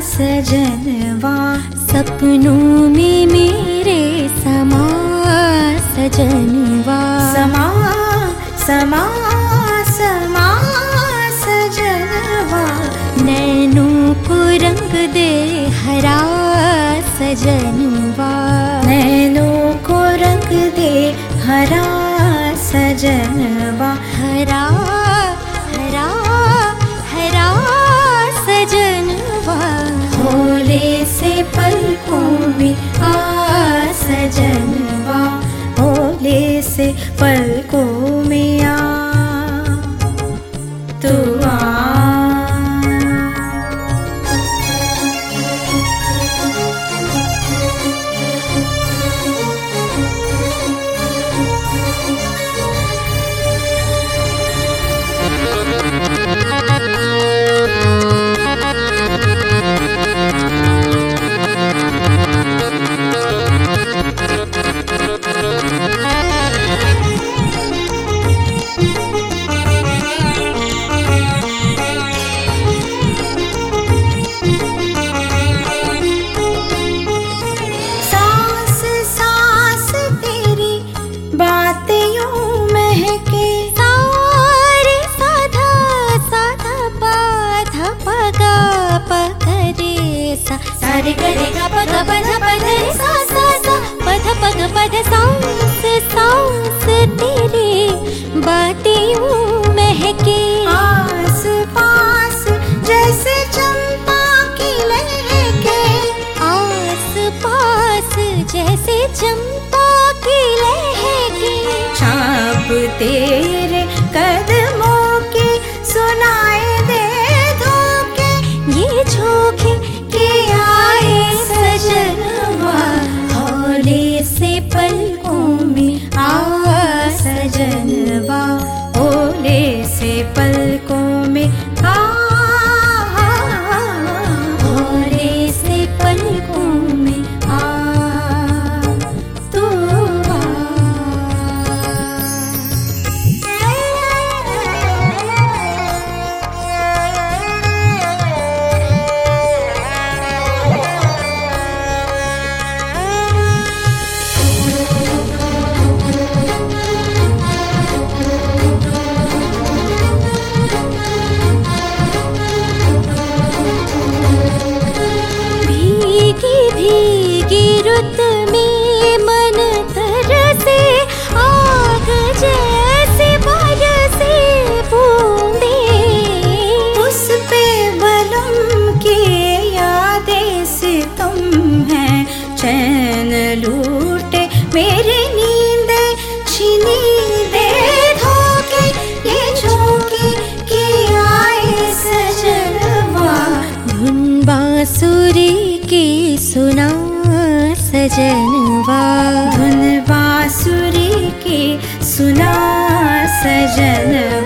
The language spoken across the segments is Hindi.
सजनवा सपनों में मेरे समा सजनवा। समा समा समा सजनवा। नैनों को रंग दे हरा सजनवा। नैनों को रंग दे हरा सजनवा তোমার सारे गरे गा पग पध पधरे सा सा सा। पध पग पध सांस सांस तेरे बातें यूँ महके। आस पास जैसे चंपा की लहके। आस पास जैसे चंपा की लहके। छाप तेरे लूटे मेरी नींदे छीनी दे। धोखे ये झोंके के आए सजनवा धुन बांसुरी की सुना सजनवा धुन बांसुरी की सुना सजनवा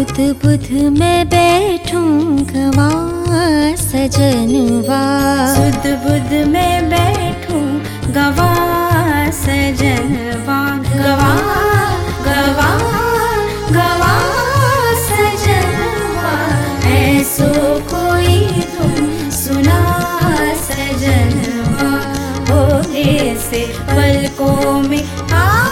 सुध बुध में बैठूं गवा सजनवा सुध बुध में बैठूं गवा सजनवा गवा गवा गवा कोई सुना से पलकों में आ